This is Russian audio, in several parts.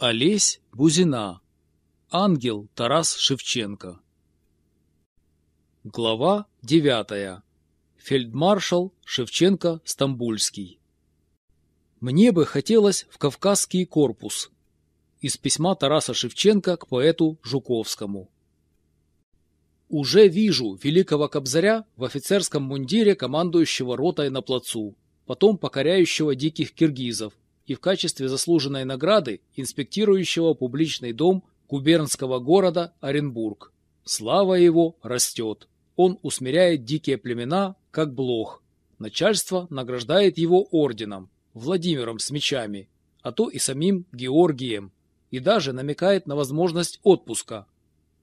Олесь Бузина. Ангел Тарас Шевченко. Глава 9. Фельдмаршал Шевченко Стамбульский. Мне бы хотелось в Кавказский корпус. Из письма Тараса Шевченко к поэту Жуковскому. Уже вижу великого кобзаря в офицерском мундире командующего ротой на плацу, потом покоряющего диких киргизов, и в качестве заслуженной награды инспектирующего публичный дом губернского города Оренбург. Слава его растет. Он усмиряет дикие племена, как блох. Начальство награждает его орденом, Владимиром с мечами, а то и самим Георгием, и даже намекает на возможность отпуска.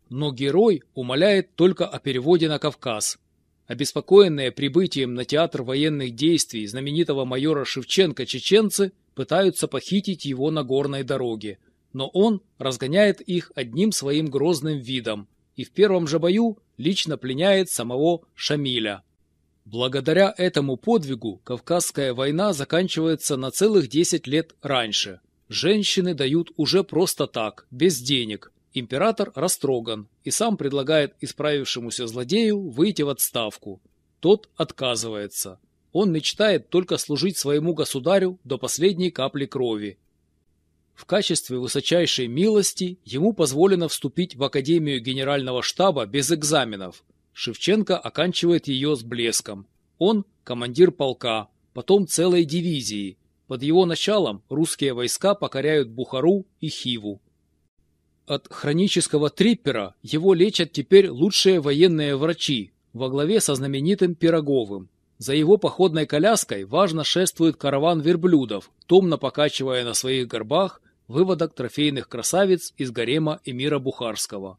Но герой умоляет только о переводе на Кавказ. Обеспокоенные прибытием на театр военных действий знаменитого майора Шевченко чеченцы – пытаются похитить его на горной дороге, но он разгоняет их одним своим грозным видом и в первом же бою лично пленяет самого Шамиля. Благодаря этому подвигу Кавказская война заканчивается на целых 10 лет раньше. Женщины дают уже просто так, без денег. Император растроган и сам предлагает исправившемуся злодею выйти в отставку. Тот отказывается. Он мечтает только служить своему государю до последней капли крови. В качестве высочайшей милости ему позволено вступить в Академию Генерального штаба без экзаменов. Шевченко оканчивает ее с блеском. Он – командир полка, потом целой дивизии. Под его началом русские войска покоряют Бухару и Хиву. От хронического триппера его лечат теперь лучшие военные врачи во главе со знаменитым Пироговым. За его походной коляской важно шествует караван верблюдов, томно покачивая на своих горбах выводок трофейных красавиц из гарема эмира Бухарского.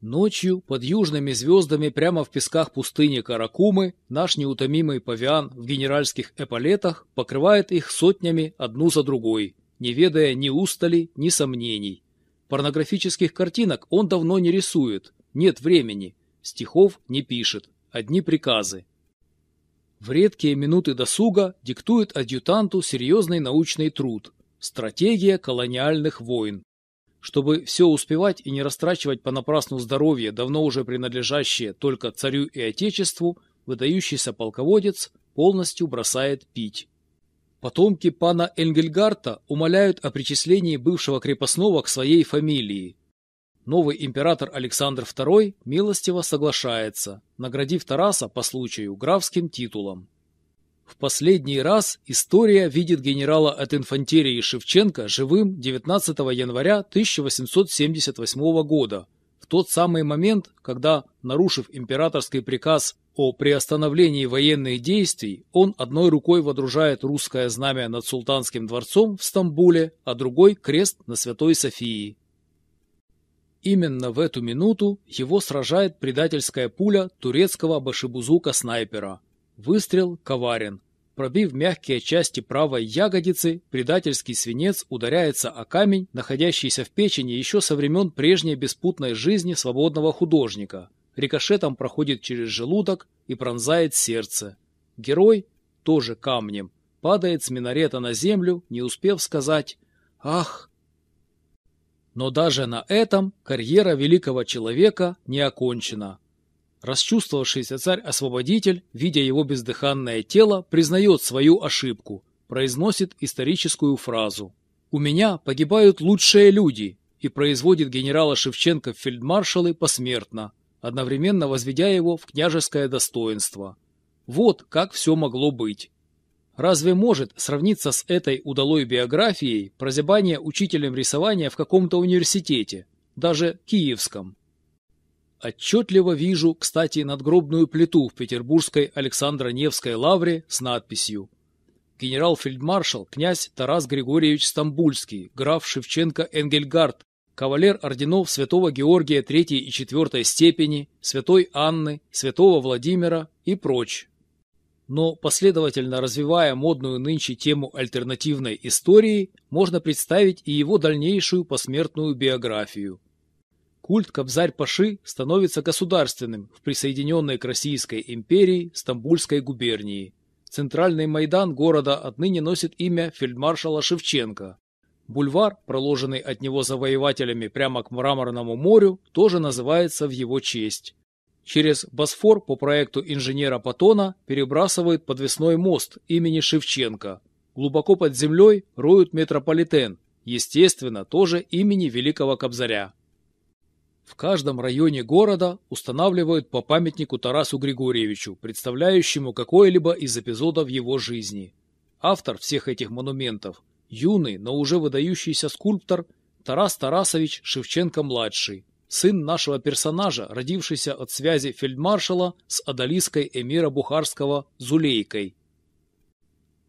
Ночью под южными звездами прямо в песках пустыни Каракумы наш неутомимый павиан в генеральских эполетах покрывает их сотнями одну за другой, не ведая ни устали, ни сомнений. Порнографических картинок он давно не рисует, нет времени, стихов не пишет, одни приказы. В редкие минуты досуга диктует адъютанту серьезный научный труд «Стратегия колониальных войн». Чтобы все успевать и не растрачивать понапрасну здоровье, давно уже принадлежащее только царю и отечеству, выдающийся полководец полностью бросает пить. Потомки пана Энгельгарта умоляют о причислении бывшего крепостного к своей фамилии, новый император Александр II милостиво соглашается, наградив Тараса по случаю графским титулом. В последний раз история видит генерала от инфантерии Шевченко живым 19 января 1878 года, в тот самый момент, когда, нарушив императорский приказ о приостановлении военных действий, он одной рукой водружает русское знамя над султанским дворцом в Стамбуле, а другой – крест на Святой Софии. Именно в эту минуту его сражает предательская пуля турецкого башибузука-снайпера. Выстрел коварен. Пробив мягкие части правой ягодицы, предательский свинец ударяется о камень, находящийся в печени еще со времен прежней беспутной жизни свободного художника. Рикошетом проходит через желудок и пронзает сердце. Герой, тоже камнем, падает с минарета на землю, не успев сказать «Ах!» Но даже на этом карьера великого человека не окончена. Расчувствовавшийся царь-освободитель, видя его бездыханное тело, признает свою ошибку, произносит историческую фразу «У меня погибают лучшие люди» и производит генерала Шевченко в фельдмаршалы посмертно, одновременно возведя его в княжеское достоинство. Вот как все могло быть. Разве может сравниться с этой удалой биографией прозябание учителем рисования в каком-то университете, даже киевском? Отчетливо вижу, кстати, надгробную плиту в петербургской Александро-Невской лавре с надписью «Генерал-фельдмаршал князь Тарас Григорьевич Стамбульский, граф Шевченко Энгельгард, кавалер орденов Святого Георгия III и IV степени, Святой Анны, Святого Владимира и прочь но последовательно развивая модную нынче тему альтернативной истории, можно представить и его дальнейшую посмертную биографию. Культ Кобзарь-Паши становится государственным в присоединенной к Российской империи Стамбульской губернии. Центральный Майдан города отныне носит имя фельдмаршала Шевченко. Бульвар, проложенный от него завоевателями прямо к Мраморному морю, тоже называется в его честь. Через Босфор по проекту инженера Патона перебрасывают подвесной мост имени Шевченко. Глубоко под землей роют метрополитен, естественно, тоже имени Великого Кобзаря. В каждом районе города устанавливают по памятнику Тарасу Григорьевичу, представляющему какой-либо из эпизодов его жизни. Автор всех этих монументов – юный, но уже выдающийся скульптор Тарас Тарасович Шевченко-младший, сын нашего персонажа, родившийся от связи фельдмаршала с одолиской эмира Бухарского Зулейкой.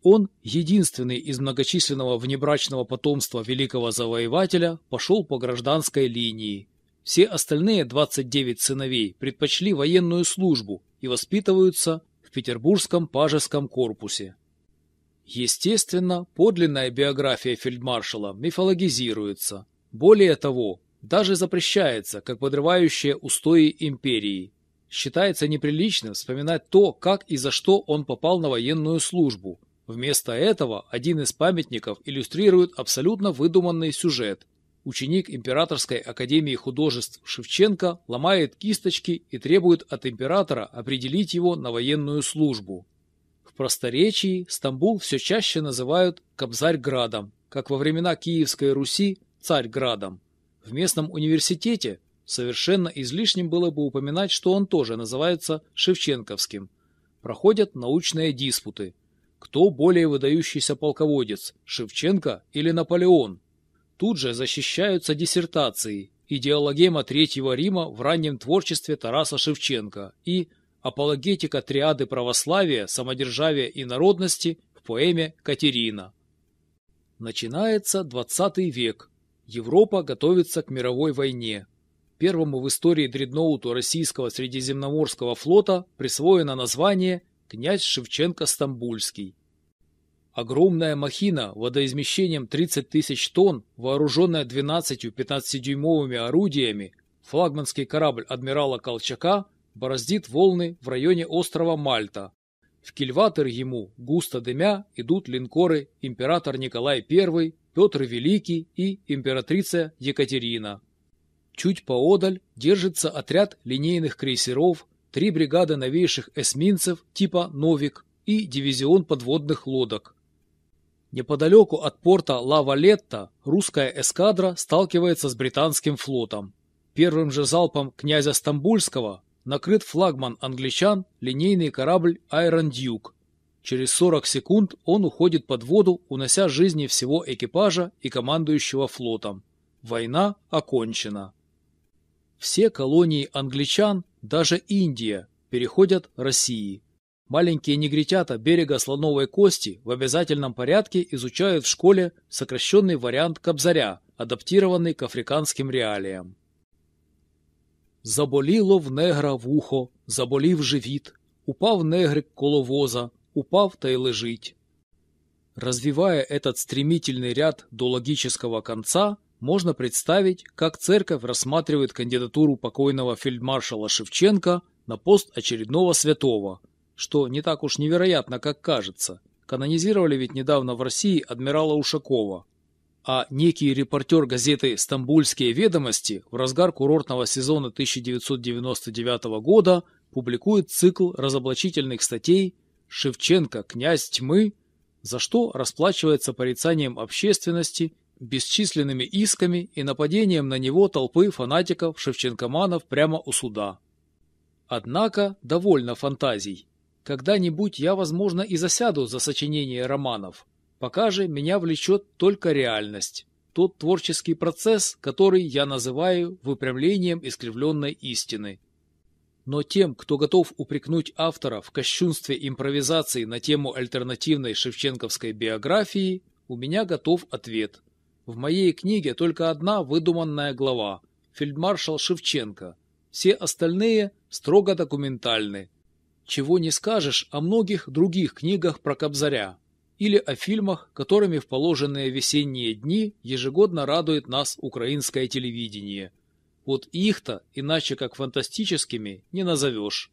Он, единственный из многочисленного внебрачного потомства великого завоевателя, пошел по гражданской линии. Все остальные 29 сыновей предпочли военную службу и воспитываются в Петербургском пажеском корпусе. Естественно, подлинная биография фельдмаршала мифологизируется. Более того, даже запрещается, как подрывающее устои империи. Считается неприличным вспоминать то, как и за что он попал на военную службу. Вместо этого один из памятников иллюстрирует абсолютно выдуманный сюжет. Ученик Императорской академии художеств Шевченко ломает кисточки и требует от императора определить его на военную службу. В просторечии Стамбул все чаще называют Кобзарьградом, как во времена Киевской Руси Царьградом. В местном университете совершенно излишним было бы упоминать, что он тоже называется Шевченковским. Проходят научные диспуты. Кто более выдающийся полководец, Шевченко или Наполеон? Тут же защищаются диссертации, идеологема Третьего Рима в раннем творчестве Тараса Шевченко и апологетика триады православия, самодержавия и народности в поэме «Катерина». Начинается 20 век, Европа готовится к мировой войне. Первому в истории дредноуту российского Средиземноморского флота присвоено название «Князь Шевченко-Стамбульский». Огромная махина водоизмещением 30 тысяч тонн, вооруженная 12 15-дюймовыми орудиями, флагманский корабль адмирала Колчака бороздит волны в районе острова Мальта. В кильватер ему, густо дымя, идут линкоры император Николай I, Петр Великий и императрица Екатерина. Чуть поодаль держится отряд линейных крейсеров, три бригады новейших эсминцев типа «Новик» и дивизион подводных лодок. Неподалеку от порта Ла-Валетта русская эскадра сталкивается с британским флотом. Первым же залпом князя Стамбульского накрыт флагман англичан линейный корабль «Айрон Дьюк», Через 40 секунд он уходит под воду, унося жизни всего экипажа и командующего флотом. Война окончена. Все колонии англичан, даже Индия, переходят России. Маленькие негритята берега Слоновой Кости в обязательном порядке изучают в школе сокращенный вариант Кобзаря, адаптированный к африканским реалиям. Заболіло в негра вухо, заболів живіт, упав негрик коло воза, упав та и лежить. Развивая этот стремительный ряд до логического конца, можно представить, как церковь рассматривает кандидатуру покойного фельдмаршала Шевченко на пост очередного святого, что не так уж невероятно, как кажется. Канонизировали ведь недавно в России адмирала Ушакова. а некий репортер газеты «Стамбульские ведомости» в разгар курортного сезона 1999 года публикует цикл разоблачительных статей Шевченко, князь тьмы, за что расплачивается порицанием общественности, бесчисленными исками и нападением на него толпы фанатиков-шевченкоманов прямо у суда. Однако довольно фантазий. Когда-нибудь я, возможно, и засяду за сочинение романов. Пока же меня влечет только реальность, тот творческий процесс, который я называю выпрямлением искривленной истины. Но тем, кто готов упрекнуть автора в кощунстве импровизации на тему альтернативной шевченковской биографии, у меня готов ответ. В моей книге только одна выдуманная глава – фельдмаршал Шевченко. Все остальные строго документальны. Чего не скажешь о многих других книгах про Кобзаря. Или о фильмах, которыми в положенные весенние дни ежегодно радует нас украинское телевидение – вот их-то иначе как фантастическими не назовешь.